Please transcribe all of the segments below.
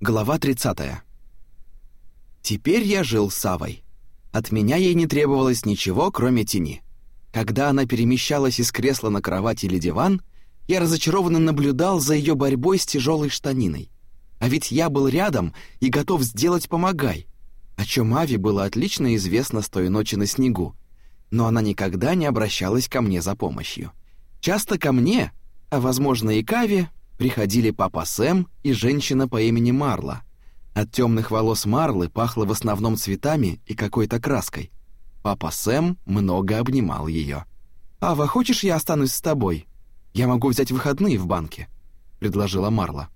Глава 30. Теперь я жил с Авой. От меня ей не требовалось ничего, кроме тени. Когда она перемещалась из кресла на кровать или диван, я разочарованно наблюдал за ее борьбой с тяжелой штаниной. А ведь я был рядом и готов сделать «помогай», о чем Ави было отлично известно с той ночи на снегу. Но она никогда не обращалась ко мне за помощью. Часто ко мне, а возможно и к Ави, приходили папа Сэм и женщина по имени Марла. От темных волос Марлы пахло в основном цветами и какой-то краской. Папа Сэм много обнимал ее. «Ава, хочешь, я останусь с тобой? Я могу взять выходные в банке», — предложила Марла.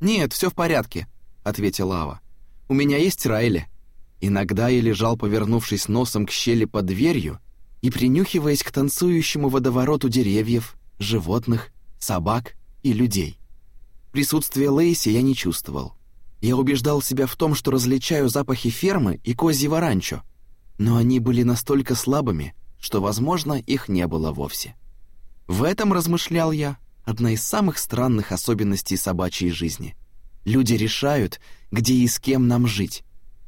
«Нет, все в порядке», — ответила Ава. «У меня есть Райли». Иногда я лежал, повернувшись носом к щели под дверью и принюхиваясь к танцующему водовороту деревьев, животных, собак и людей. Присутствие Лейси я не чувствовал. Я убеждал себя в том, что различаю запахи фермы и козьего ранчо, но они были настолько слабыми, что, возможно, их не было вовсе. В этом, размышлял я, одна из самых странных особенностей собачьей жизни. Люди решают, где и с кем нам жить.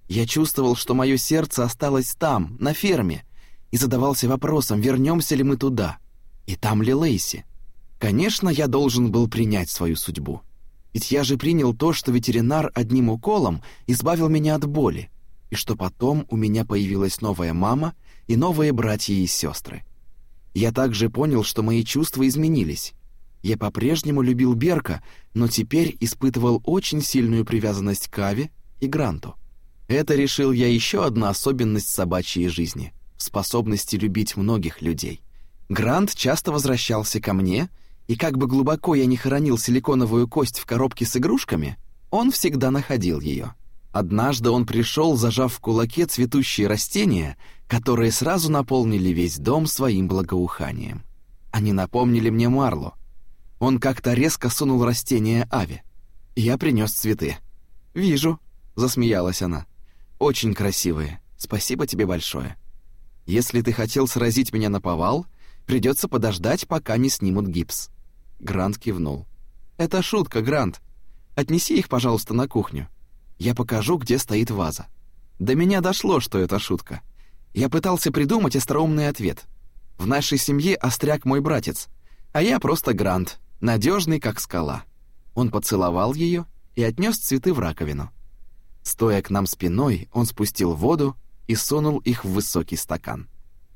Я чувствовал, что мое сердце осталось там, на ферме, и задавался вопросом, вернемся ли мы туда, и там ли Лейси. Конечно, я должен был принять свою судьбу. Ведь я же принял то, что ветеринар одним уколом избавил меня от боли, и что потом у меня появилась новая мама и новые братья и сестры. Я также понял, что мои чувства изменились. Я по-прежнему любил Берка, но теперь испытывал очень сильную привязанность к Аве и Гранту. Это решил я еще одна особенность собачьей жизни — способности любить многих людей. Грант часто возвращался ко мне — и как бы глубоко я ни хоронил силиконовую кость в коробке с игрушками, он всегда находил ее. Однажды он пришел, зажав в кулаке цветущие растения, которые сразу наполнили весь дом своим благоуханием. Они напомнили мне Марло. Он как-то резко сунул растение Ави. Я принес цветы. «Вижу», — засмеялась она. «Очень красивые. Спасибо тебе большое. Если ты хотел сразить меня на повал, придется подождать, пока не снимут гипс». Грант кивнул. «Это шутка, Грант. Отнеси их, пожалуйста, на кухню. Я покажу, где стоит ваза». До меня дошло, что это шутка. Я пытался придумать остроумный ответ. В нашей семье остряк мой братец, а я просто Грант, надежный как скала. Он поцеловал ее и отнес цветы в раковину. Стоя к нам спиной, он спустил воду и сунул их в высокий стакан.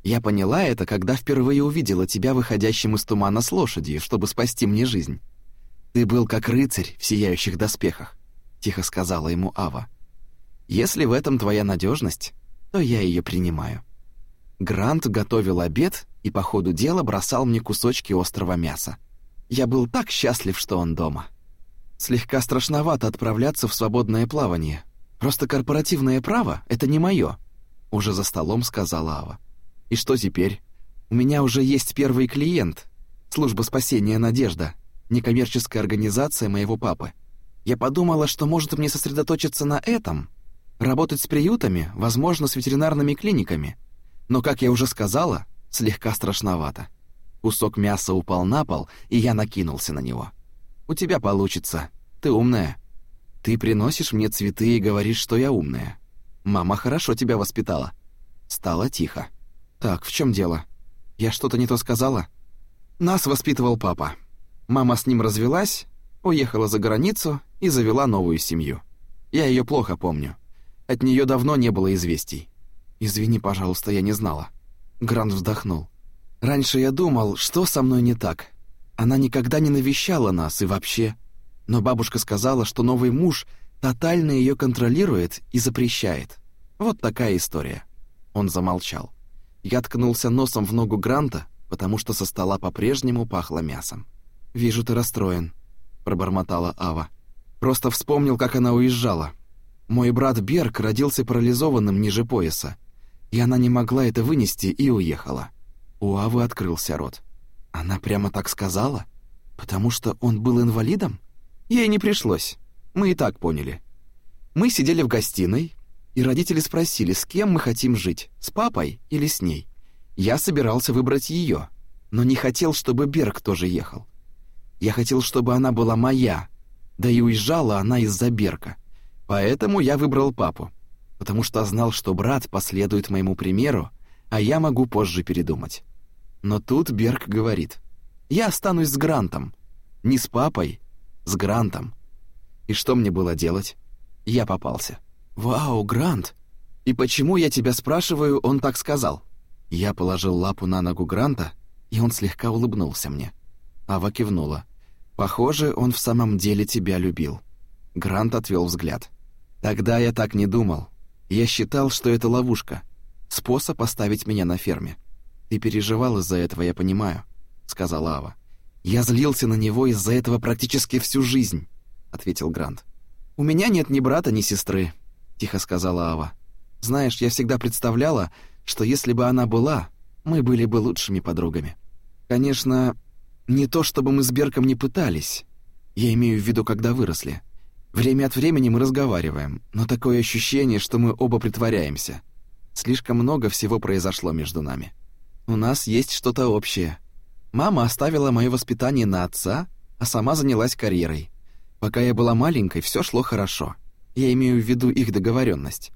Я поняла это, когда впервые увидела тебя выходящим из тумана с лошадью, чтобы спасти мне жизнь. Ты был как рыцарь в сияющих доспехах, тихо сказала ему Ава. Если в этом твоя надежность, то я ее принимаю. Грант готовил обед и по ходу дела бросал мне кусочки острого мяса. Я был так счастлив, что он дома. Слегка страшновато отправляться в свободное плавание. Просто корпоративное право — это не мое, уже за столом сказала Ава. И что теперь? У меня уже есть первый клиент. Служба спасения «Надежда», некоммерческая организация моего папы. Я подумала, что может мне сосредоточиться на этом, работать с приютами, возможно, с ветеринарными клиниками. Но, как я уже сказала, слегка страшновато. Кусок мяса упал на пол, и я накинулся на него. «У тебя получится. Ты умная. Ты приносишь мне цветы и говоришь, что я умная. Мама хорошо тебя воспитала». Стало тихо. «Так, в чем дело? Я что-то не то сказала?» «Нас воспитывал папа. Мама с ним развелась, уехала за границу и завела новую семью. Я ее плохо помню. От нее давно не было известий. Извини, пожалуйста, я не знала». Грант вздохнул. «Раньше я думал, что со мной не так. Она никогда не навещала нас и вообще. Но бабушка сказала, что новый муж тотально ее контролирует и запрещает. Вот такая история». Он замолчал. Я ткнулся носом в ногу Гранта, потому что со стола по-прежнему пахло мясом. «Вижу, ты расстроен», — пробормотала Ава. «Просто вспомнил, как она уезжала. Мой брат Берг родился парализованным ниже пояса, и она не могла это вынести и уехала». У Авы открылся рот. «Она прямо так сказала? Потому что он был инвалидом?» Ей не пришлось. Мы и так поняли. Мы сидели в гостиной, и родители спросили, с кем мы хотим жить, с папой или с ней. Я собирался выбрать ее, но не хотел, чтобы Берг тоже ехал. Я хотел, чтобы она была моя, да и уезжала она из-за Берка. Поэтому я выбрал папу, потому что знал, что брат последует моему примеру, а я могу позже передумать. Но тут Берг говорит, я останусь с Грантом. Не с папой, с Грантом. И что мне было делать? Я попался. «Вау, Грант! И почему я тебя спрашиваю, он так сказал?» Я положил лапу на ногу Гранта, и он слегка улыбнулся мне. Ава кивнула. «Похоже, он в самом деле тебя любил». Грант отвел взгляд. «Тогда я так не думал. Я считал, что это ловушка. Способ оставить меня на ферме. Ты переживал из-за этого, я понимаю», — сказала Ава. «Я злился на него из-за этого практически всю жизнь», — ответил Грант. «У меня нет ни брата, ни сестры», — тихо сказала Ава. «Знаешь, я всегда представляла, что если бы она была, мы были бы лучшими подругами. Конечно, не то чтобы мы с Берком не пытались. Я имею в виду, когда выросли. Время от времени мы разговариваем, но такое ощущение, что мы оба притворяемся. Слишком много всего произошло между нами. У нас есть что-то общее. Мама оставила мое воспитание на отца, а сама занялась карьерой. Пока я была маленькой, все шло хорошо. Я имею в виду их договоренность.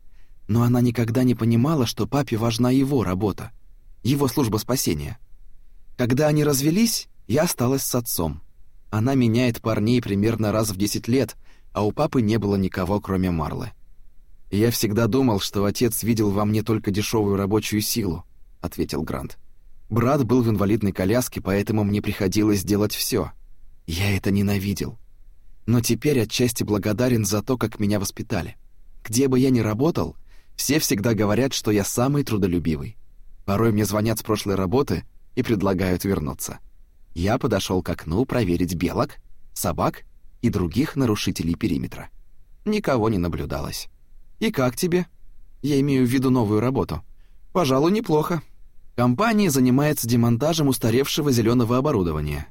Но она никогда не понимала, что папе важна его работа, его служба спасения. Когда они развелись, я осталась с отцом. Она меняет парней примерно раз в 10 лет, а у папы не было никого, кроме Марлы. «Я всегда думал, что отец видел во мне только дешевую рабочую силу», — ответил Грант. «Брат был в инвалидной коляске, поэтому мне приходилось делать все. Я это ненавидел. Но теперь отчасти благодарен за то, как меня воспитали. Где бы я ни работал, все всегда говорят, что я самый трудолюбивый. Порой мне звонят с прошлой работы и предлагают вернуться. Я подошел к окну проверить белок, собак и других нарушителей периметра. Никого не наблюдалось. «И как тебе?» «Я имею в виду новую работу». «Пожалуй, неплохо. Компания занимается демонтажем устаревшего зеленого оборудования.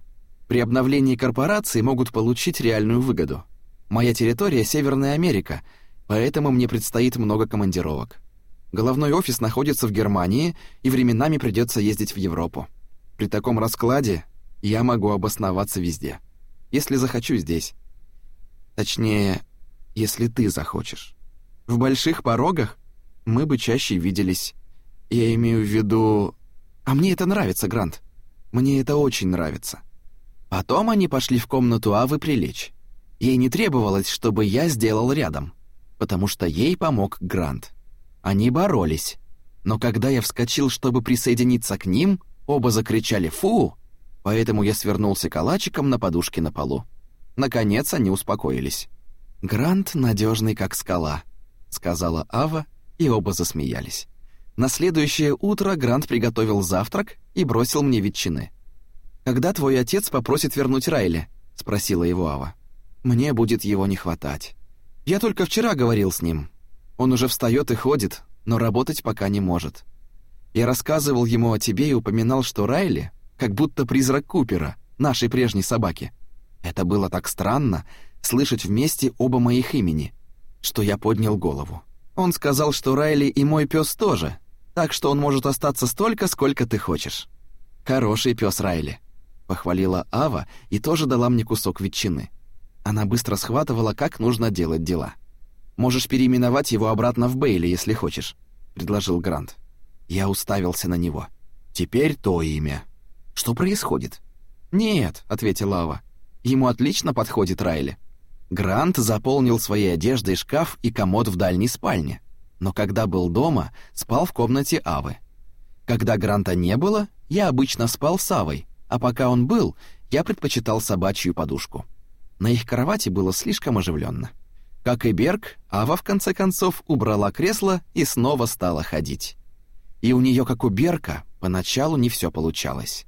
При обновлении корпорации могут получить реальную выгоду. Моя территория — Северная Америка, поэтому мне предстоит много командировок. Головной офис находится в Германии, и временами придется ездить в Европу. При таком раскладе я могу обосноваться везде. Если захочу здесь. Точнее, если ты захочешь. В больших порогах мы бы чаще виделись. Я имею в виду... А мне это нравится, Грант. Мне это очень нравится. Потом они пошли в комнату Авы прилечь. Ей не требовалось, чтобы я сделал рядом, потому что ей помог Грант. Они боролись. Но когда я вскочил, чтобы присоединиться к ним, оба закричали «Фу!», поэтому я свернулся калачиком на подушке на полу. Наконец они успокоились. «Грант надежный, как скала», — сказала Ава, и оба засмеялись. На следующее утро Грант приготовил завтрак и бросил мне ветчины. «Когда твой отец попросит вернуть Райли?» — спросила его Ава. «Мне будет его не хватать. Я только вчера говорил с ним. Он уже встает и ходит, но работать пока не может. Я рассказывал ему о тебе и упоминал, что Райли как будто призрак Купера, нашей прежней собаки. Это было так странно слышать вместе оба моих имени, что я поднял голову. Он сказал, что Райли и мой пес тоже, так что он может остаться столько, сколько ты хочешь. Хороший пес Райли. — похвалила Ава и тоже дала мне кусок ветчины. Она быстро схватывала, как нужно делать дела. «Можешь переименовать его обратно в Бейли, если хочешь», — предложил Грант. Я уставился на него. «Теперь то имя». «Что происходит?» «Нет», — ответила Ава. «Ему отлично подходит Райли». Грант заполнил своей одеждой шкаф и комод в дальней спальне, но когда был дома, спал в комнате Авы. Когда Гранта не было, я обычно спал с Авой, а пока он был, я предпочитал собачью подушку. На их кровати было слишком оживленно. Как и Берг, Ава в конце концов убрала кресло и снова стала ходить. И у нее, как у Берка, поначалу не все получалось.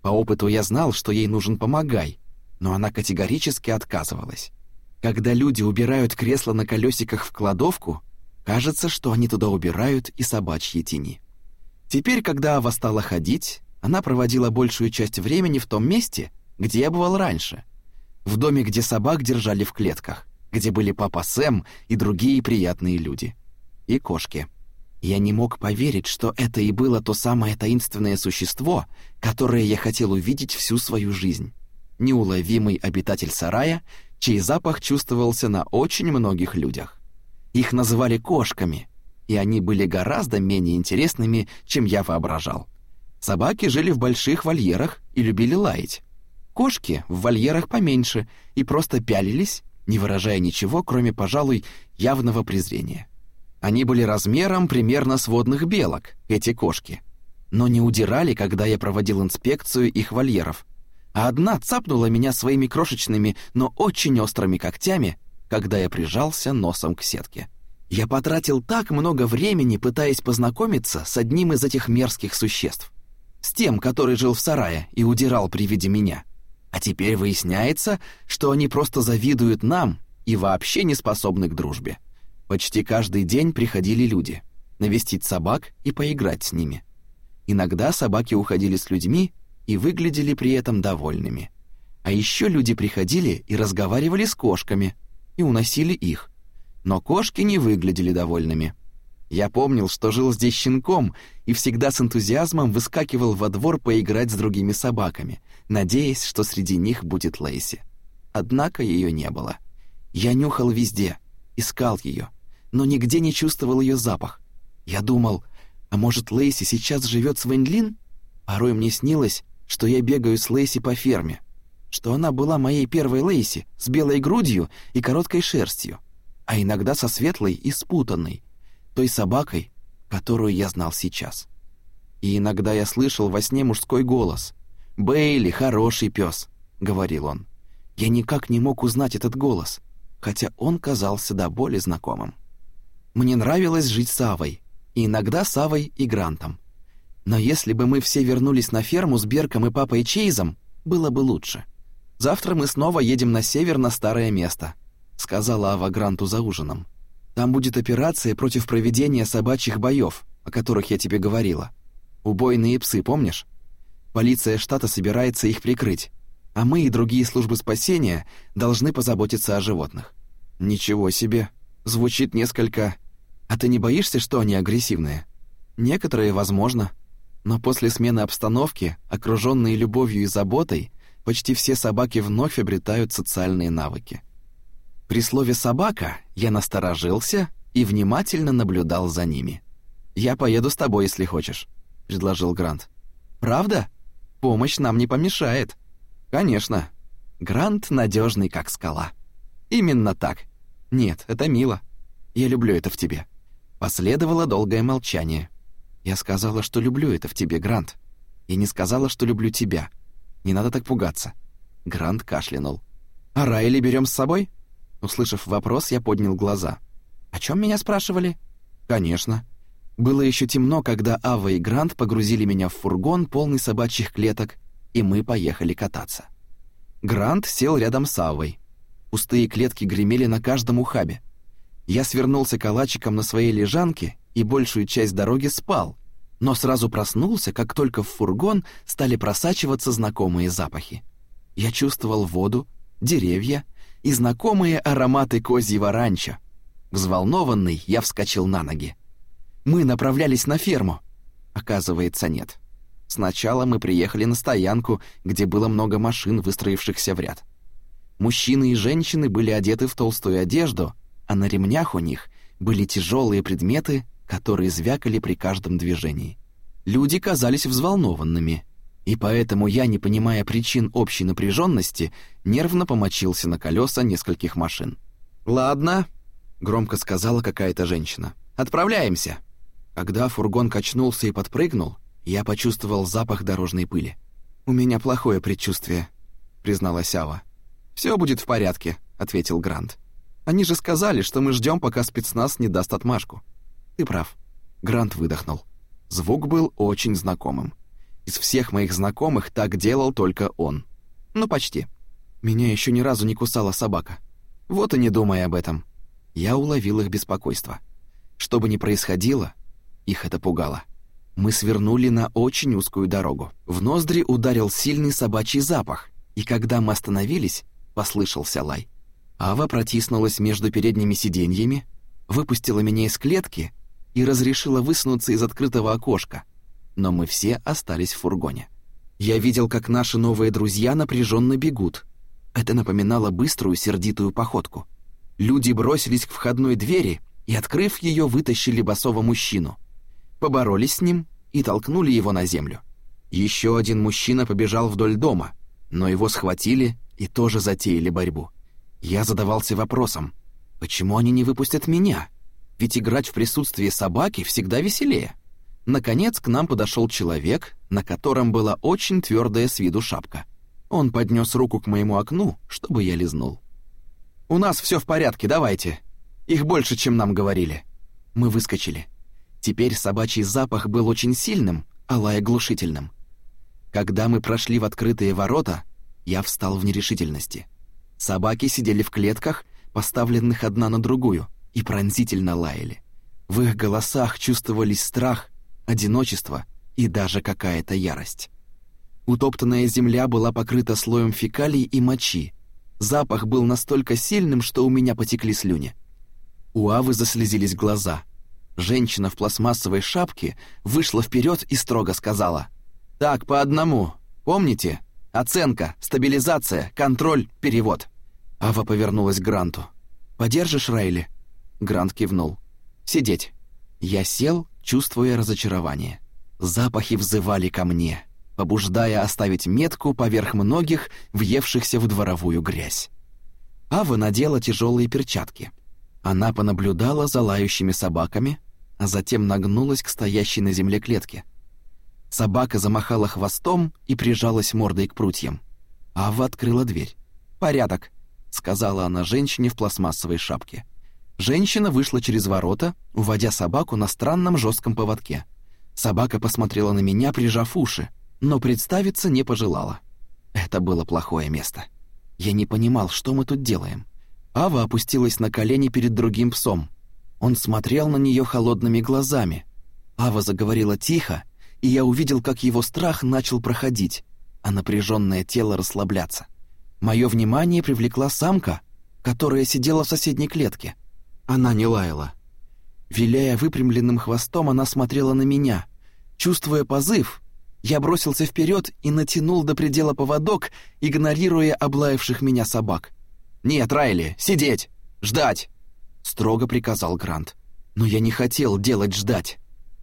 По опыту я знал, что ей нужен помогай, но она категорически отказывалась. Когда люди убирают кресло на колесиках в кладовку, кажется, что они туда убирают и собачьи тени. Теперь, когда Ава стала ходить, она проводила большую часть времени в том месте, где я бывал раньше. В доме, где собак держали в клетках, где были папа Сэм и другие приятные люди. И кошки. Я не мог поверить, что это и было то самое таинственное существо, которое я хотел увидеть всю свою жизнь. Неуловимый обитатель сарая, чей запах чувствовался на очень многих людях. Их называли кошками, и они были гораздо менее интересными, чем я воображал. Собаки жили в больших вольерах и любили лаять. Кошки в вольерах поменьше и просто пялились, не выражая ничего, кроме, пожалуй, явного презрения. Они были размером примерно с водных белок, эти кошки, но не удирали, когда я проводил инспекцию их вольеров. А одна цапнула меня своими крошечными, но очень острыми когтями, когда я прижался носом к сетке. Я потратил так много времени, пытаясь познакомиться с одним из этих мерзких существ. С тем, который жил в сарае и удирал при виде меня. А теперь выясняется, что они просто завидуют нам и вообще не способны к дружбе. Почти каждый день приходили люди навестить собак и поиграть с ними. Иногда собаки уходили с людьми и выглядели при этом довольными. А еще люди приходили и разговаривали с кошками и уносили их но кошки не выглядели довольными. Я помнил, что жил здесь щенком и всегда с энтузиазмом выскакивал во двор поиграть с другими собаками, надеясь, что среди них будет Лейси. Однако ее не было. Я нюхал везде, искал ее, но нигде не чувствовал ее запах. Я думал, а может Лейси сейчас живет с Вэньлин? Порой мне снилось, что я бегаю с Лейси по ферме, что она была моей первой Лейси с белой грудью и короткой шерстью а иногда со светлой и спутанной, той собакой, которую я знал сейчас. И иногда я слышал во сне мужской голос. «Бейли, хороший пес», — говорил он. Я никак не мог узнать этот голос, хотя он казался до боли знакомым. Мне нравилось жить с Авой, и иногда с Авой и Грантом. Но если бы мы все вернулись на ферму с Берком и папой Чейзом, было бы лучше. Завтра мы снова едем на север на старое место, сказала Ава Гранту за ужином. Там будет операция против проведения собачьих боев, о которых я тебе говорила. Убойные псы, помнишь? Полиция штата собирается их прикрыть, а мы и другие службы спасения должны позаботиться о животных. Ничего себе. Звучит несколько... А ты не боишься, что они агрессивные? Некоторые, возможно. Но после смены обстановки, окруженные любовью и заботой, почти все собаки вновь обретают социальные навыки. При слове «собака» я насторожился и внимательно наблюдал за ними. «Я поеду с тобой, если хочешь», — предложил Грант. «Правда? Помощь нам не помешает». «Конечно. Грант надежный, как скала». «Именно так. Нет, это мило. Я люблю это в тебе». Последовало долгое молчание. Я сказала, что люблю это в тебе, Грант. И не сказала, что люблю тебя. Не надо так пугаться. Грант кашлянул. «А Райли берем с собой?» Услышав вопрос, я поднял глаза. «О чем меня спрашивали?» «Конечно». Было еще темно, когда Ава и Грант погрузили меня в фургон, полный собачьих клеток, и мы поехали кататься. Грант сел рядом с Авой. Пустые клетки гремели на каждом ухабе. Я свернулся калачиком на своей лежанке и большую часть дороги спал, но сразу проснулся, как только в фургон стали просачиваться знакомые запахи. Я чувствовал воду, деревья и знакомые ароматы козьего ранчо. Взволнованный, я вскочил на ноги. Мы направлялись на ферму. Оказывается, нет. Сначала мы приехали на стоянку, где было много машин, выстроившихся в ряд. Мужчины и женщины были одеты в толстую одежду, а на ремнях у них были тяжелые предметы, которые звякали при каждом движении. Люди казались взволнованными, и поэтому я, не понимая причин общей напряженности, нервно помочился на колеса нескольких машин. «Ладно», — громко сказала какая-то женщина, — «отправляемся». Когда фургон качнулся и подпрыгнул, я почувствовал запах дорожной пыли. «У меня плохое предчувствие», — призналась Ава. «Все будет в порядке», — ответил Грант. «Они же сказали, что мы ждем, пока спецназ не даст отмашку». «Ты прав». Грант выдохнул. Звук был очень знакомым. Из всех моих знакомых так делал только он. Ну, почти. Меня еще ни разу не кусала собака. Вот и не думай об этом. Я уловил их беспокойство. Что бы ни происходило, их это пугало. Мы свернули на очень узкую дорогу. В ноздри ударил сильный собачий запах, и когда мы остановились, послышался лай. Ава протиснулась между передними сиденьями, выпустила меня из клетки и разрешила высунуться из открытого окошка — но мы все остались в фургоне. Я видел, как наши новые друзья напряженно бегут. Это напоминало быструю сердитую походку. Люди бросились к входной двери, и открыв ее, вытащили босого мужчину. Поборолись с ним и толкнули его на землю. Еще один мужчина побежал вдоль дома, но его схватили и тоже затеяли борьбу. Я задавался вопросом, почему они не выпустят меня? Ведь играть в присутствии собаки всегда веселее. Наконец к нам подошел человек, на котором была очень твердая с виду шапка. Он поднес руку к моему окну, чтобы я лизнул. «У нас все в порядке, давайте. Их больше, чем нам говорили». Мы выскочили. Теперь собачий запах был очень сильным, а лай оглушительным. Когда мы прошли в открытые ворота, я встал в нерешительности. Собаки сидели в клетках, поставленных одна на другую, и пронзительно лаяли. В их голосах чувствовались страх, одиночество и даже какая-то ярость. Утоптанная земля была покрыта слоем фекалий и мочи. Запах был настолько сильным, что у меня потекли слюни. У Авы заслезились глаза. Женщина в пластмассовой шапке вышла вперед и строго сказала. «Так, по одному. Помните? Оценка, стабилизация, контроль, перевод». Ава повернулась к Гранту. «Подержишь Райли?» Грант кивнул. «Сидеть». Я сел, чувствуя разочарование. Запахи взывали ко мне, побуждая оставить метку поверх многих, въевшихся в дворовую грязь. Ава надела тяжелые перчатки. Она понаблюдала за лающими собаками, а затем нагнулась к стоящей на земле клетке. Собака замахала хвостом и прижалась мордой к прутьям. Ава открыла дверь. «Порядок», — сказала она женщине в пластмассовой шапке. Женщина вышла через ворота, уводя собаку на странном жестком поводке. Собака посмотрела на меня, прижав уши, но представиться не пожелала. Это было плохое место. Я не понимал, что мы тут делаем. Ава опустилась на колени перед другим псом. Он смотрел на нее холодными глазами. Ава заговорила тихо, и я увидел, как его страх начал проходить, а напряженное тело расслабляться. Мое внимание привлекла самка, которая сидела в соседней клетке. Она не лаяла. Виляя выпрямленным хвостом, она смотрела на меня. Чувствуя позыв, я бросился вперед и натянул до предела поводок, игнорируя облаявших меня собак. «Нет, Райли, сидеть! Ждать!» — строго приказал Грант. Но я не хотел делать ждать.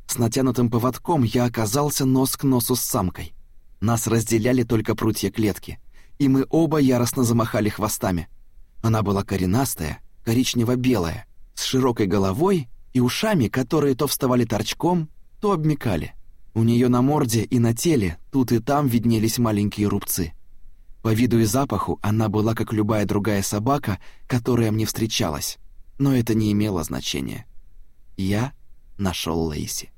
С натянутым поводком я оказался нос к носу с самкой. Нас разделяли только прутья клетки, и мы оба яростно замахали хвостами. Она была коренастая, коричнево-белая, с широкой головой и ушами, которые то вставали торчком, то обмекали. У нее на морде и на теле тут и там виднелись маленькие рубцы. По виду и запаху она была как любая другая собака, которая мне встречалась, но это не имело значения. Я нашел Лейси.